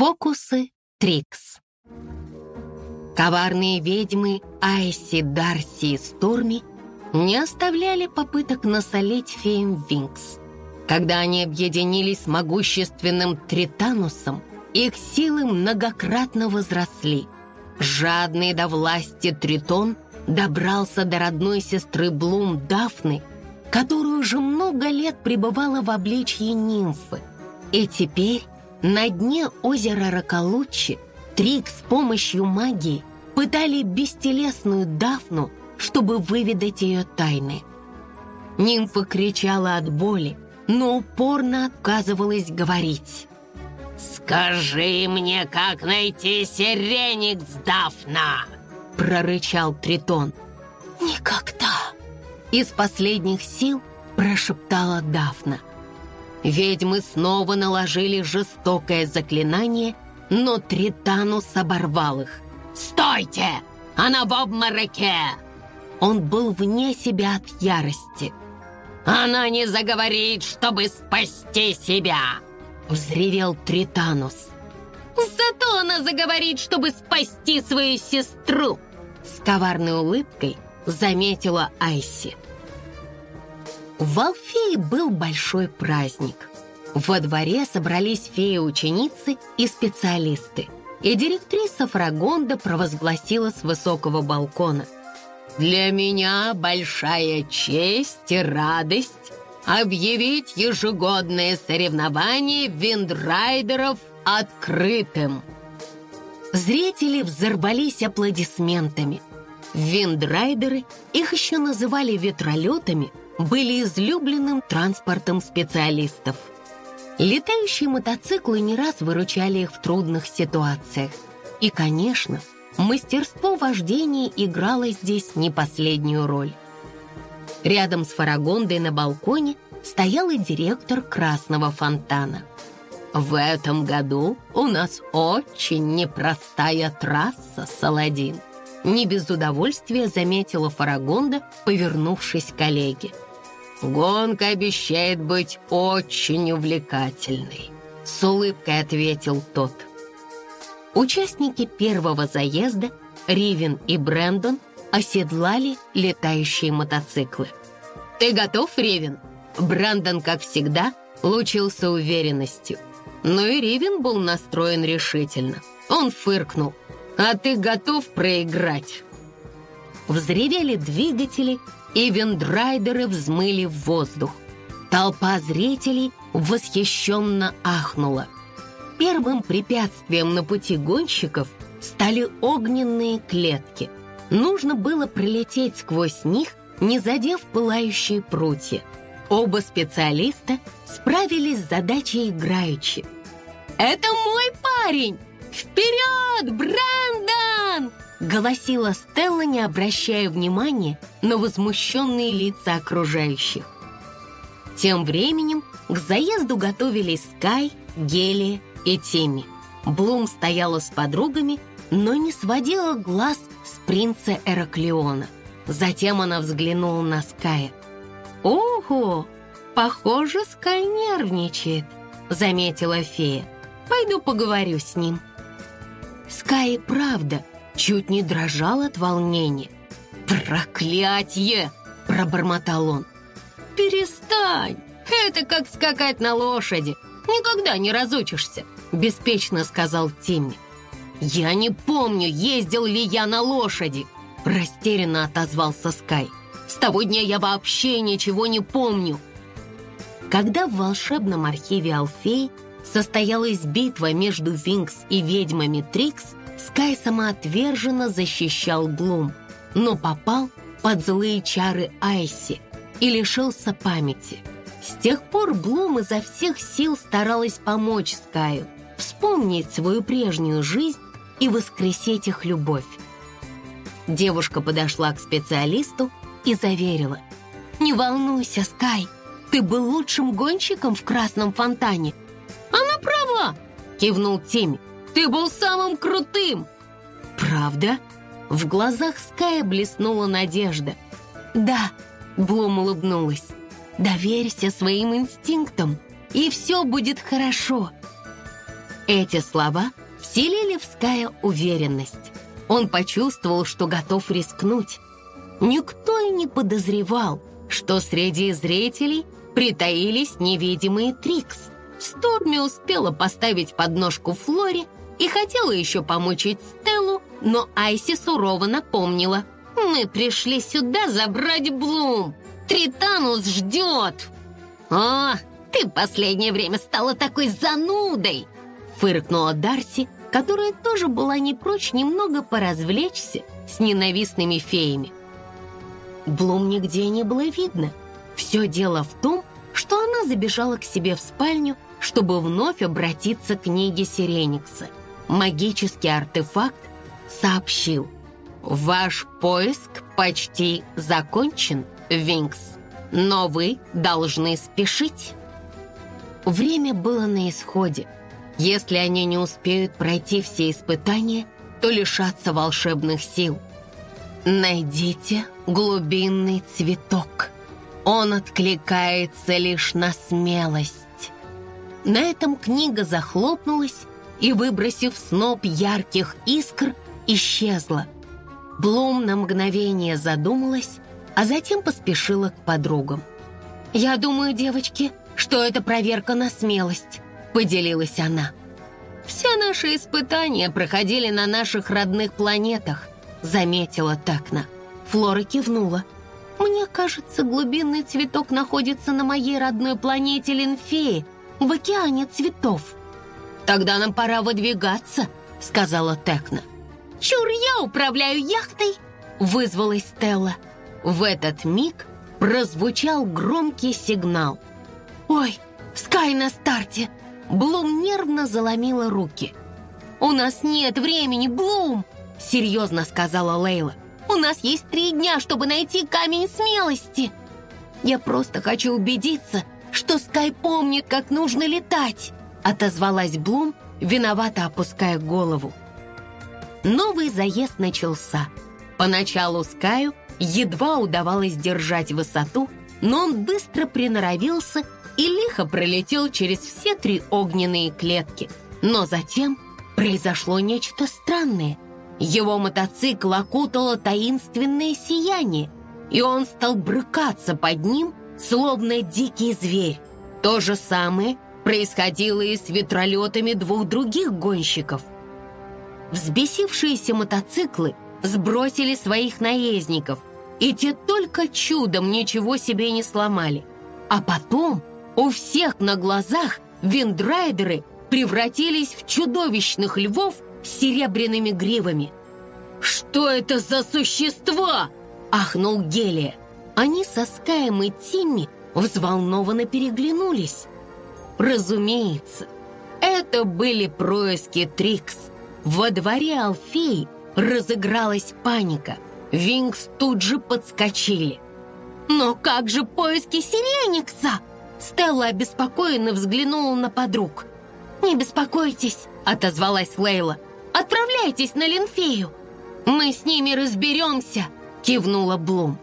Фокусы Трикс Коварные ведьмы Айси, Дарси и Сторми не оставляли попыток насолить феям Винкс. Когда они объединились с могущественным Тританусом, их силы многократно возросли. Жадный до власти Тритон добрался до родной сестры Блум Дафны, которая уже много лет пребывала в обличье нимфы. И теперь на дне озера Ракалуччи Трик с помощью магии пытали бестелесную Дафну, чтобы выведать ее тайны. Нимфа кричала от боли, но упорно отказывалась говорить. «Скажи мне, как найти сиреникс, Дафна!» прорычал Тритон. «Никогда!» Из последних сил прошептала Дафна. Ведьмы снова наложили жестокое заклинание, но Тританус оборвал их. «Стойте! Она в обмороке!» Он был вне себя от ярости. «Она не заговорит, чтобы спасти себя!» Взревел Тританус. «Зато она заговорит, чтобы спасти свою сестру!» С коварной улыбкой заметила Айси. В Алфее был большой праздник. Во дворе собрались феи-ученицы и специалисты, и директриса Фрагонда провозгласила с высокого балкона. «Для меня большая честь и радость объявить ежегодное соревнование виндрайдеров открытым». Зрители взорвались аплодисментами. Виндрайдеры, их еще называли ветролетами, были излюбленным транспортом специалистов. Летающие мотоциклы не раз выручали их в трудных ситуациях. И, конечно, мастерство вождения играло здесь не последнюю роль. Рядом с Фарагондой на балконе стоял и директор Красного фонтана. «В этом году у нас очень непростая трасса, Саладин», не без удовольствия заметила Фарагонда, повернувшись к коллеге. «Гонка обещает быть очень увлекательной», — с улыбкой ответил тот. Участники первого заезда, Ривен и Брэндон, оседлали летающие мотоциклы. «Ты готов, Ривен?» Брэндон, как всегда, лучился уверенностью. Но и Ривен был настроен решительно. Он фыркнул. «А ты готов проиграть?» Взревели двигатели, и вендрайдеры взмыли в воздух. Толпа зрителей восхищенно ахнула. Первым препятствием на пути гонщиков стали огненные клетки. Нужно было пролететь сквозь них, не задев пылающие прутья. Оба специалиста справились с задачей играючи. «Это мой парень! Вперед, Брэндон!» Голосила Стелла, не обращая внимания на возмущенные лица окружающих. Тем временем к заезду готовились Скай, Гелия и Теми. Блум стояла с подругами, но не сводила глаз с принца Эраклеона. Затем она взглянула на Ская. «Ого, похоже, Скай нервничает», — заметила фея. «Пойду поговорю с ним». Скай правда чуть не дрожал от волнения. «Проклятье!» – пробормотал он. «Перестань! Это как скакать на лошади. Никогда не разучишься!» – беспечно сказал Тимми. «Я не помню, ездил ли я на лошади!» – растерянно отозвался Скай. «С того дня я вообще ничего не помню!» Когда в волшебном архиве Алфей состоялась битва между Винкс и ведьмами Трикс, Скай самоотверженно защищал Блум, но попал под злые чары Айси и лишился памяти. С тех пор Блум изо всех сил старалась помочь Скаю, вспомнить свою прежнюю жизнь и воскресить их любовь. Девушка подошла к специалисту и заверила. «Не волнуйся, Скай, ты был лучшим гонщиком в красном фонтане». «Она права!» — кивнул Тимми. Ты был самым крутым!» «Правда?» В глазах Ская блеснула надежда. «Да», — Блум улыбнулась. «Доверься своим инстинктам, и все будет хорошо». Эти слова вселили в Ская уверенность. Он почувствовал, что готов рискнуть. Никто и не подозревал, что среди зрителей притаились невидимые Трикс. Сторми успела поставить подножку Флоре и хотела еще помучить Стеллу, но Айси сурово напомнила. «Мы пришли сюда забрать Блум. Тританус ждет!» «О, ты в последнее время стала такой занудой!» Фыркнула Дарси, которая тоже была не прочь немного поразвлечься с ненавистными феями. Блум нигде не было видно. Все дело в том, что она забежала к себе в спальню, чтобы вновь обратиться к книге Сиреникса. Магический артефакт сообщил, «Ваш поиск почти закончен, Винкс, но вы должны спешить». Время было на исходе. Если они не успеют пройти все испытания, то лишатся волшебных сил. Найдите глубинный цветок. Он откликается лишь на смелость. На этом книга захлопнулась и, выбросив сноп ярких искр, исчезла. Блум на мгновение задумалась, а затем поспешила к подругам. «Я думаю, девочки, что это проверка на смелость», — поделилась она. «Все наши испытания проходили на наших родных планетах», — заметила Такна. Флора кивнула. «Мне кажется, глубинный цветок находится на моей родной планете Линфеи, в океане цветов». «Тогда нам пора выдвигаться», — сказала Текна. «Чур, я управляю яхтой!» — вызвалась Стелла. В этот миг прозвучал громкий сигнал. «Ой, Скай на старте!» Блум нервно заломила руки. «У нас нет времени, Блум!» — серьезно сказала Лейла. У нас есть три дня, чтобы найти камень смелости. Я просто хочу убедиться, что Скай помнит, как нужно летать», отозвалась Блум, виновато опуская голову. Новый заезд начался. Поначалу Скаю едва удавалось держать высоту, но он быстро приноровился и лихо пролетел через все три огненные клетки. Но затем произошло нечто странное – его мотоцикл окутало таинственное сияние, и он стал брыкаться под ним, словно дикий зверь. То же самое происходило и с ветролетами двух других гонщиков. Взбесившиеся мотоциклы сбросили своих наездников, и те только чудом ничего себе не сломали. А потом у всех на глазах виндрайдеры превратились в чудовищных львов с серебряными гривами. «Что это за существа?» – ахнул Гелия. Они со Скаем и Тимми взволнованно переглянулись. Разумеется, это были происки Трикс. Во дворе Алфеи разыгралась паника. Винкс тут же подскочили. «Но как же поиски Сиреникса?» Стелла обеспокоенно взглянула на подруг. «Не беспокойтесь», — отозвалась Лейла. «Отправляйтесь на Линфею. Мы с ними разберемся», — кивнула Блум.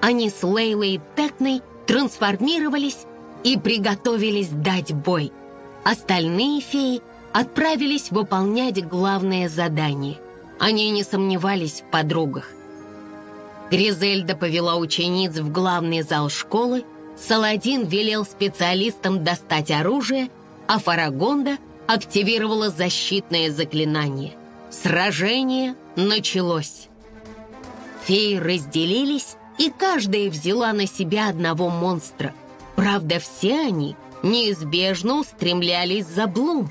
Они с Лейлой и Текной трансформировались и приготовились дать бой. Остальные феи отправились выполнять главное задание. Они не сомневались в подругах. Гризельда повела учениц в главный зал школы, Саладин велел специалистам достать оружие, а Фарагонда активировала защитное заклинание. Сражение началось. Феи разделились, и каждая взяла на себя одного монстра. Правда, все они неизбежно устремлялись за Блум.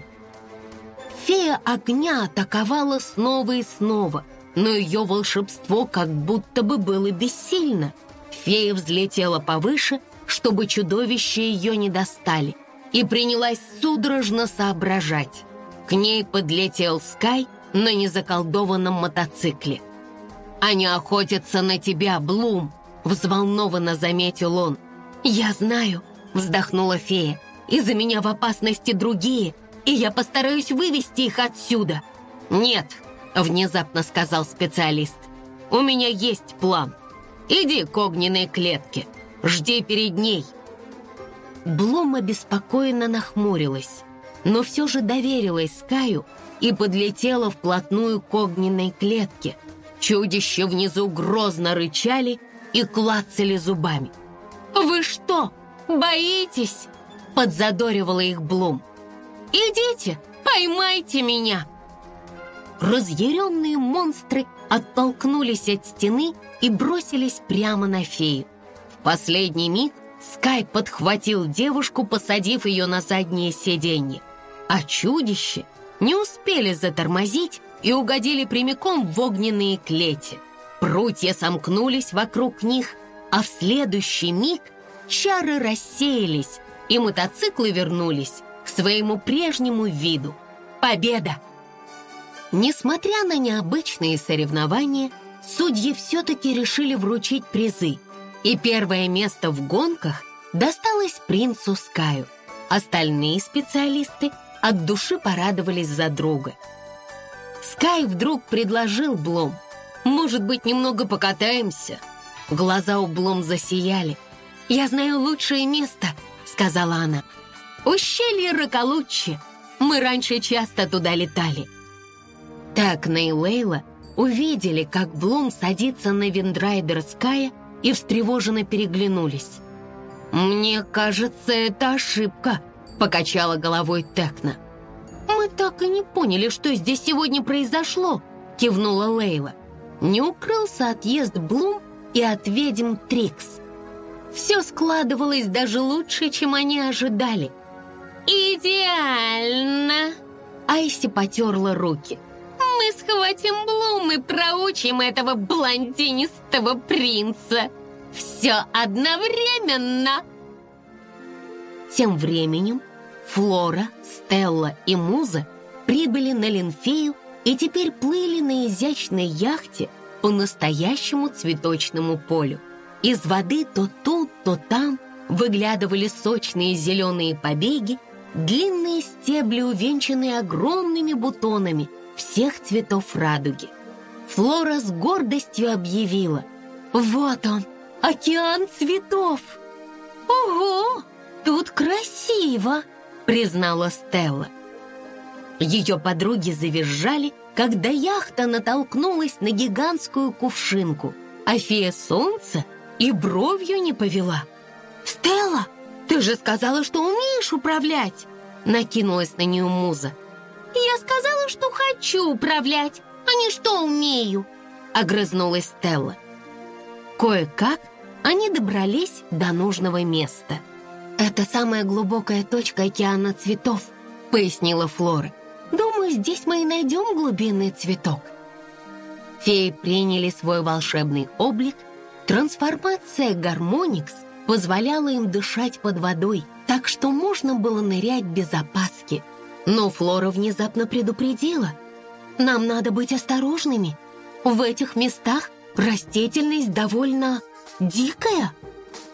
Фея огня атаковала снова и снова, но ее волшебство как будто бы было бессильно. Фея взлетела повыше, чтобы чудовища ее не достали, и принялась судорожно соображать. К ней подлетел Скай на незаколдованном мотоцикле. «Они охотятся на тебя, Блум!» — взволнованно заметил он. «Я знаю», — вздохнула фея. «Из-за меня в опасности другие, и я постараюсь вывести их отсюда». «Нет», — внезапно сказал специалист. «У меня есть план. Иди к огненной клетке. Жди перед ней». Блум обеспокоенно нахмурилась. но все же доверилась Скаю и подлетела вплотную к огненной клетке. Чудища внизу грозно рычали и клацали зубами. «Вы что, боитесь?» — подзадоривала их Блум. «Идите, поймайте меня!» Разъяренные монстры оттолкнулись от стены и бросились прямо на фею. В последний миг Скай подхватил девушку, посадив ее на заднее сиденье. А чудище не успели затормозить и угодили прямиком в огненные клети. Прутья сомкнулись вокруг них, а в следующий миг чары рассеялись, и мотоциклы вернулись к своему прежнему виду. Победа! Несмотря на необычные соревнования, судьи все-таки решили вручить призы, и первое место в гонках досталось принцу Скаю. Остальные специалисты от души порадовались за друга. Скай вдруг предложил Блом, «Может быть, немного покатаемся?» Глаза у Блом засияли. «Я знаю лучшее место», — сказала она. «Ущелье Роколуччи. Мы раньше часто туда летали». Текна и Лейла увидели, как Блум садится на виндрайдер Ская и встревоженно переглянулись. «Мне кажется, это ошибка», — покачала головой Текна. «Мы так и не поняли, что здесь сегодня произошло», — кивнула Лейла. Не укрылся отъезд Блум и от ведьм Трикс. Все складывалось даже лучше, чем они ожидали. «Идеально!» Айси потерла руки. «Мы схватим Блум и проучим этого блондинистого принца! Все одновременно!» Тем временем Флора, Стелла и Муза прибыли на Линфею и теперь плыли на изящной яхте по настоящему цветочному полю. Из воды то тут, то там выглядывали сочные зеленые побеги, длинные стебли, увенчанные огромными бутонами всех цветов радуги. Флора с гордостью объявила «Вот он, океан цветов!» «Ого, тут красиво!» признала Стелла. Ее подруги завизжали, когда яхта натолкнулась на гигантскую кувшинку, а фея солнца и бровью не повела. «Стелла, ты же сказала, что умеешь управлять!» Накинулась на нее муза. «Я сказала, что хочу управлять, а не что умею!» Огрызнулась Стелла. Кое-как они добрались до нужного места. «Это самая глубокая точка океана цветов», — пояснила Флора. Думаю, здесь мы и найдем глубинный цветок. Феи приняли свой волшебный облик. Трансформация гармоникс позволяла им дышать под водой, так что можно было нырять без опаски. Но Флора внезапно предупредила. Нам надо быть осторожными. В этих местах растительность довольно дикая.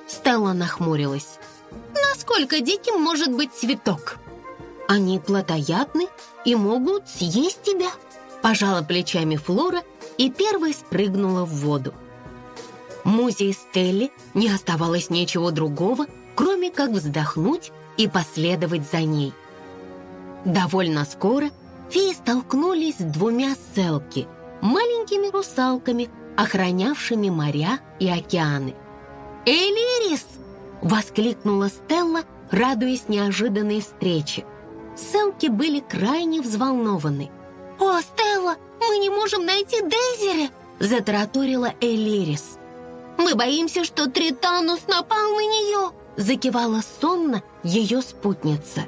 Стелла нахмурилась. Насколько диким может быть цветок? Они плотоядны и могут съесть тебя. Пожала плечами Флора и первой спрыгнула в воду. Музе и Стелле не оставалось ничего другого, кроме как вздохнуть и последовать за ней. Довольно скоро феи столкнулись с двумя селки, маленькими русалками, охранявшими моря и океаны. «Элирис!» — воскликнула Стелла, радуясь неожиданной встрече. Селки были крайне взволнованы. «О, Стелла, мы не можем найти Дейзери!» затараторила Элирис. «Мы боимся, что Тританус напал на нее!» закивала сонно ее спутница.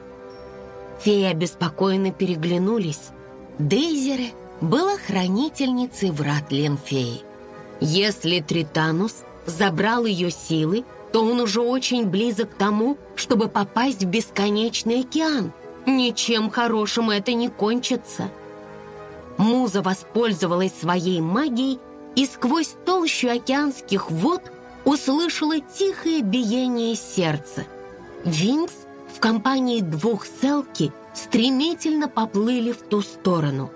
Феи обеспокоенно переглянулись. Дейзери была хранительницей врат Ленфеи. Если Тританус забрал ее силы, то он уже очень близок к тому, чтобы попасть в бесконечный океан – Ничем хорошим это не кончится. Муза воспользовалась своей магией и сквозь толщу океанских вод услышала тихое биение сердца. Винкс в компании двух селки стремительно поплыли в ту сторону.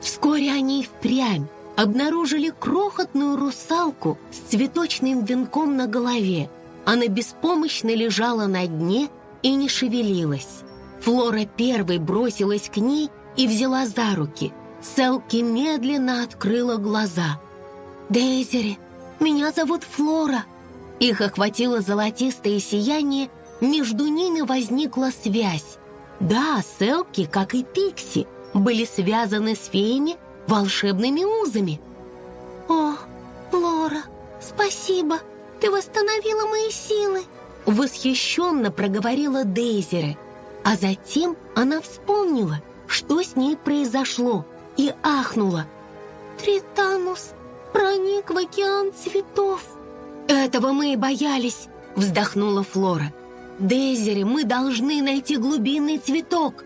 Вскоре они впрямь обнаружили крохотную русалку с цветочным венком на голове. Она беспомощно лежала на дне и не шевелилась. Флора первой бросилась к ней и взяла за руки. Селки медленно открыла глаза. «Дейзери, меня зовут Флора». Их охватило золотистое сияние, между ними возникла связь. Да, Селки, как и Пикси, были связаны с феями волшебными узами. «О, Флора, спасибо, ты восстановила мои силы!» Восхищенно проговорила Дейзери, а затем она вспомнила, что с ней произошло, и ахнула. «Тританус проник в океан цветов!» «Этого мы и боялись!» — вздохнула Флора. «Дейзери, мы должны найти глубинный цветок!»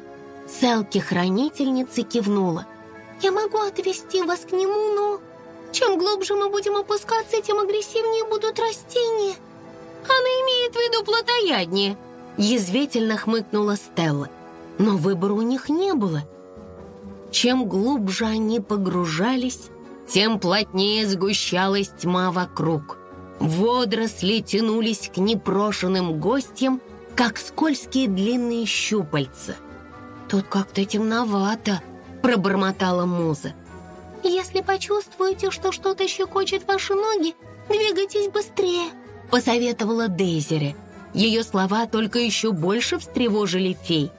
Селки-хранительница кивнула. «Я могу отвести вас к нему, но чем глубже мы будем опускаться, тем агрессивнее будут растения». «Она имеет в виду плотояднее», — язвительно хмыкнула Стелла. Но выбора у них не было. Чем глубже они погружались, тем плотнее сгущалась тьма вокруг. Водоросли тянулись к непрошенным гостям, как скользкие длинные щупальца. «Тут как-то темновато», — пробормотала Муза. «Если почувствуете, что что-то щекочет ваши ноги, двигайтесь быстрее», — посоветовала Дейзери. Ее слова только еще больше встревожили фей.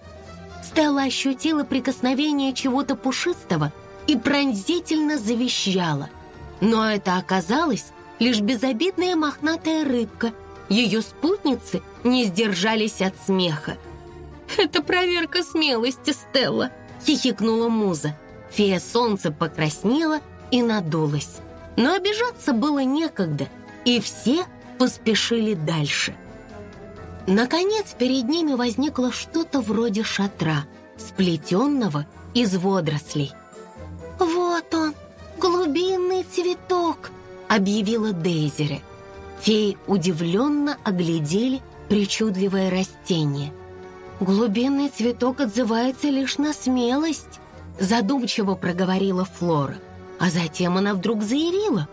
Стелла ощутила прикосновение чего-то пушистого и пронзительно завещала. Но это оказалось лишь безобидная мохнатая рыбка. Ее спутницы не сдержались от смеха. «Это проверка смелости, Стелла!» — хихикнула Муза. Фея солнца покраснела и надулась. Но обижаться было некогда, и все поспешили дальше. Наконец перед ними возникло что-то вроде шатра, сплетенного из водорослей. «Вот он, глубинный цветок!» — объявила Дейзери. Феи удивленно оглядели причудливое растение — «Глубинный цветок отзывается лишь на смелость», задумчиво проговорила Флора. А затем она вдруг заявила.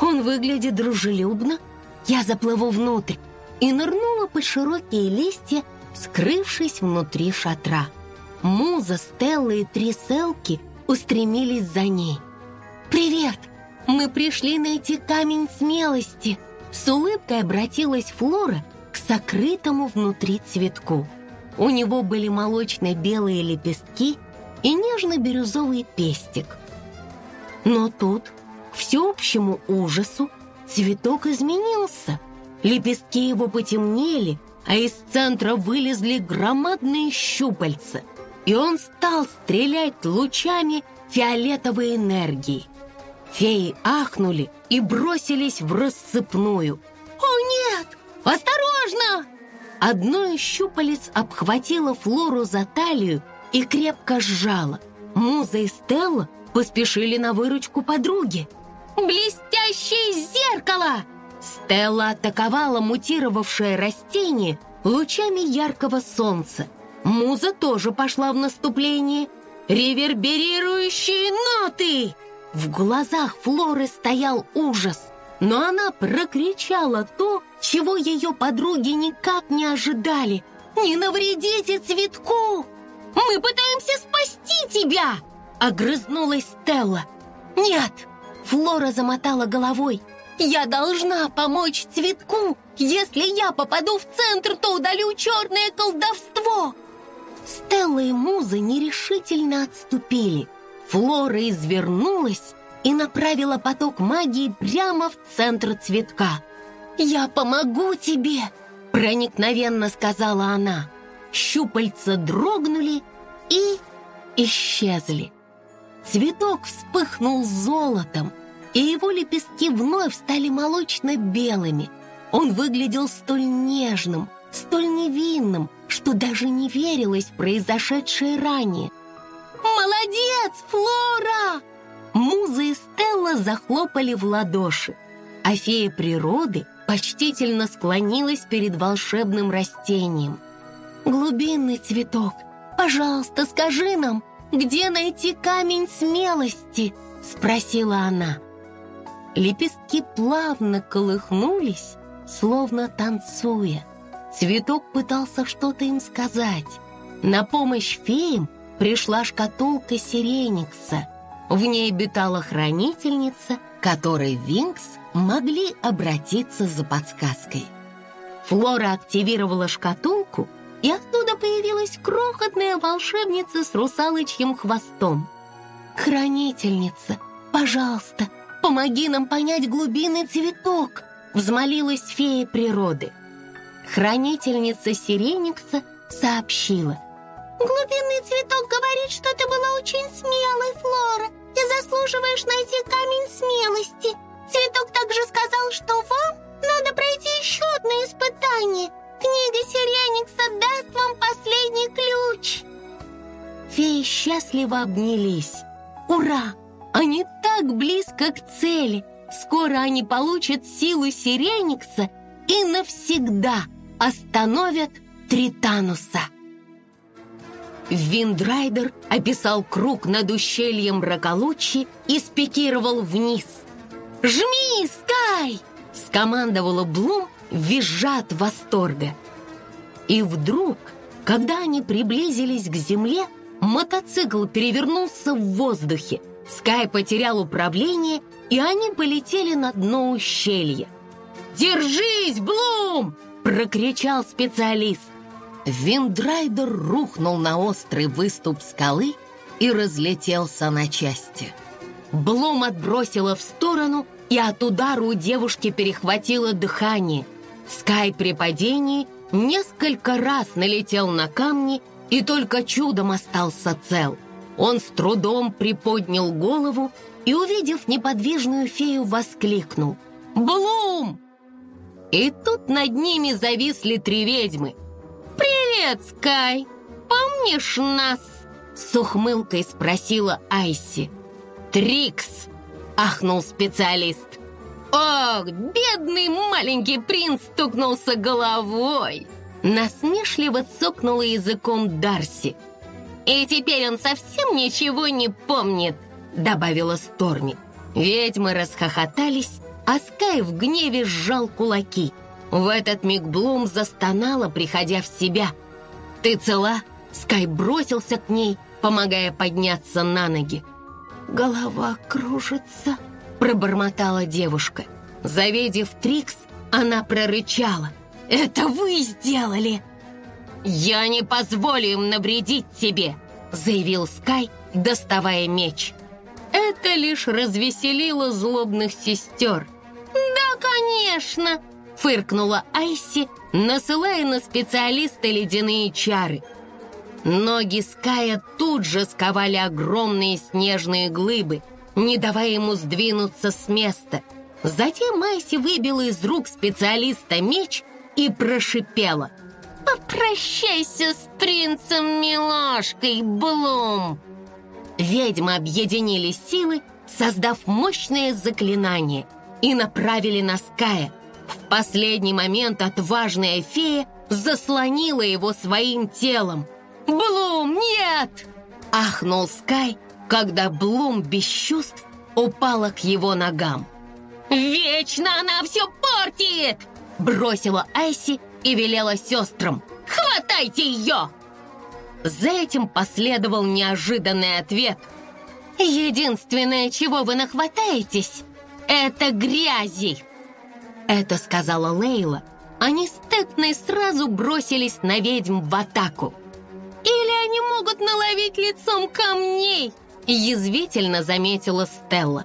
«Он выглядит дружелюбно. Я заплыву внутрь» и нырнула под широкие листья, скрывшись внутри шатра. Муза, Стелла и три селки устремились за ней. «Привет! Мы пришли найти камень смелости!» С улыбкой обратилась Флора к сокрытому внутри цветку. У него были молочно-белые лепестки и нежно-бирюзовый пестик. Но тут, к всеобщему ужасу, цветок изменился. Лепестки его потемнели, а из центра вылезли громадные щупальца, и он стал стрелять лучами фиолетовой энергии. Феи ахнули и бросились в рассыпную. «О, нет! Осторожно!» Одно из щупалец обхватило Флору за талию и крепко сжало. Муза и Стелла поспешили на выручку подруги. «Блестящее зеркало!» Стелла атаковала мутировавшее растение лучами яркого солнца. Муза тоже пошла в наступление. «Реверберирующие ноты!» В глазах Флоры стоял ужас но она прокричала то, чего ее подруги никак не ожидали. «Не навредите цветку! Мы пытаемся спасти тебя!» Огрызнулась Стелла. «Нет!» Флора замотала головой. «Я должна помочь цветку! Если я попаду в центр, то удалю черное колдовство!» Стелла и Муза нерешительно отступили. Флора извернулась и направила поток магии прямо в центр цветка. «Я помогу тебе!» — проникновенно сказала она. Щупальца дрогнули и исчезли. Цветок вспыхнул золотом, и его лепестки вновь стали молочно-белыми. Он выглядел столь нежным, столь невинным, что даже не верилось в произошедшее ранее. «Молодец, Флора!» Муза и Стелла захлопали в ладоши, а фея природы почтительно склонилась перед волшебным растением. «Глубинный цветок, пожалуйста, скажи нам, где найти камень смелости?» — спросила она. Лепестки плавно колыхнулись, словно танцуя. Цветок пытался что-то им сказать, На помощь феям пришла шкатулка Сиреникса. В ней обитала хранительница, которой Винкс могли обратиться за подсказкой. Флора активировала шкатулку, и оттуда появилась крохотная волшебница с русалочьим хвостом. «Хранительница, пожалуйста, помоги нам понять глубинный цветок!» взмолилась фея природы. Хранительница Сиреникса сообщила. «Глубинный цветок говорит, что ты была очень смелой, Флора. Ты заслуживаешь найти камень смелости. Цветок также сказал, что вам надо пройти еще одно испытание. Книга Сиреникса даст вам последний ключ». Феи счастливо обнялись. «Ура! Они так близко к цели! Скоро они получат силу Сиреникса и навсегда остановят Тритануса!» Виндрайдер описал круг над ущельем Роколучи и спикировал вниз. «Жми, Скай!» — скомандовала Блум, визжа от восторга. И вдруг, когда они приблизились к земле, мотоцикл перевернулся в воздухе. Скай потерял управление, и они полетели на дно ущелья. «Держись, Блум!» — прокричал специалист. Виндрайдер рухнул на острый выступ скалы и разлетелся на части. Блум отбросило в сторону, и от удара у девушки перехватило дыхание. Скай при падении несколько раз налетел на камни и только чудом остался цел. Он с трудом приподнял голову и, увидев неподвижную фею, воскликнул «Блум!». И тут над ними зависли три ведьмы. «Привет, Скай! Помнишь нас?» С ухмылкой спросила Айси. «Трикс!» — ахнул специалист. «Ох, бедный маленький принц стукнулся головой!» Насмешливо цокнула языком Дарси. «И теперь он совсем ничего не помнит!» Добавила Сторми. Ведьмы расхохотались, а Скай в гневе сжал кулаки. В этот миг Блум застонала, приходя в себя. «Ты цела?» Скай бросился к ней, помогая подняться на ноги. «Голова кружится», — пробормотала девушка. Завидев Трикс, она прорычала. «Это вы сделали!» «Я не позволю им навредить тебе!» заявил Скай, доставая меч. Это лишь развеселило злобных сестер. «Да, конечно!» фыркнула Айси, насылая на специалиста ледяные чары. Ноги Ская тут же сковали огромные снежные глыбы, не давая ему сдвинуться с места. Затем Айси выбила из рук специалиста меч и прошипела. «Попрощайся с принцем Милашкой, Блум!» Ведьмы объединили силы, создав мощное заклинание, и направили на Ская – в последний момент отважная фея заслонила его своим телом. «Блум, нет!» — ахнул Скай, когда Блум без чувств упала к его ногам. «Вечно она все портит!» — бросила Айси и велела сестрам. «Хватайте ее!» За этим последовал неожиданный ответ. «Единственное, чего вы нахватаетесь, это грязи!» Это сказала Лейла. Они с Тетной сразу бросились на ведьм в атаку. «Или они могут наловить лицом камней!» Язвительно заметила Стелла.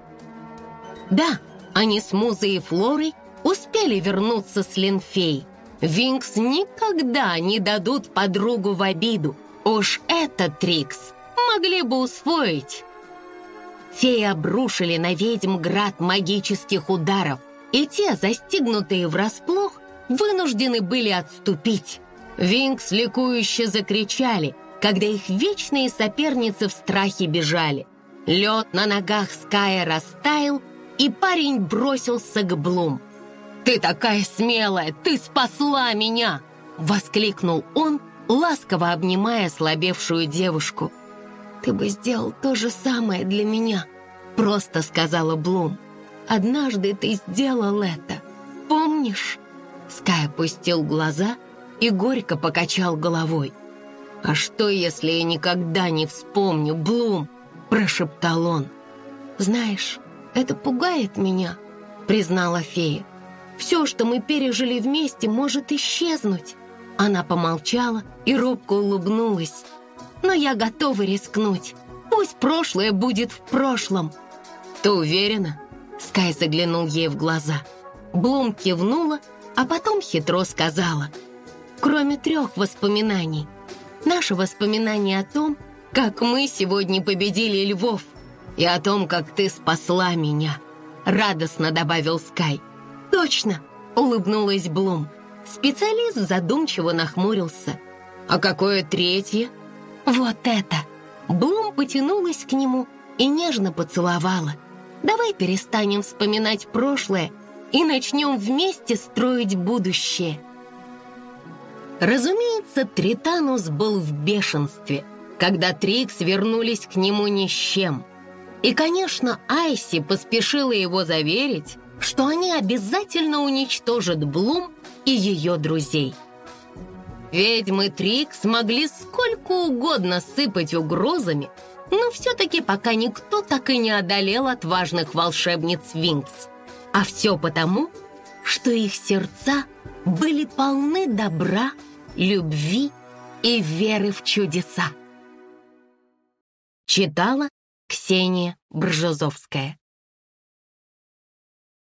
Да, они с Музой и Флорой успели вернуться с Линфей. Винкс никогда не дадут подругу в обиду. Уж этот Трикс могли бы усвоить. Феи обрушили на ведьм град магических ударов – и те, застигнутые врасплох, вынуждены были отступить. Винкс ликующе закричали, когда их вечные соперницы в страхе бежали. Лед на ногах Ская растаял, и парень бросился к Блум. «Ты такая смелая! Ты спасла меня!» — воскликнул он, ласково обнимая слабевшую девушку. «Ты бы сделал то же самое для меня», — просто сказала Блум. Однажды ты сделал это. Помнишь?» Скай опустил глаза и горько покачал головой. «А что, если я никогда не вспомню, Блум?» — прошептал он. «Знаешь, это пугает меня», — признала фея. «Все, что мы пережили вместе, может исчезнуть». Она помолчала и робко улыбнулась. «Но я готова рискнуть. Пусть прошлое будет в прошлом». «Ты уверена?» Скай заглянул ей в глаза. Блум кивнула, а потом хитро сказала. «Кроме трех воспоминаний. Наши воспоминания о том, как мы сегодня победили львов, и о том, как ты спасла меня», — радостно добавил Скай. «Точно!» — улыбнулась Блум. Специалист задумчиво нахмурился. «А какое третье?» «Вот это!» Блум потянулась к нему и нежно поцеловала. «Давай перестанем вспоминать прошлое и начнем вместе строить будущее». Разумеется, Тританус был в бешенстве, когда Трикс вернулись к нему ни с чем. И, конечно, Айси поспешила его заверить, что они обязательно уничтожат Блум и ее друзей. Ведьмы Трикс могли сколько угодно сыпать угрозами, но все-таки пока никто так и не одолел отважных волшебниц Винкс. А все потому, что их сердца были полны добра, любви и веры в чудеса. Читала Ксения Бржезовская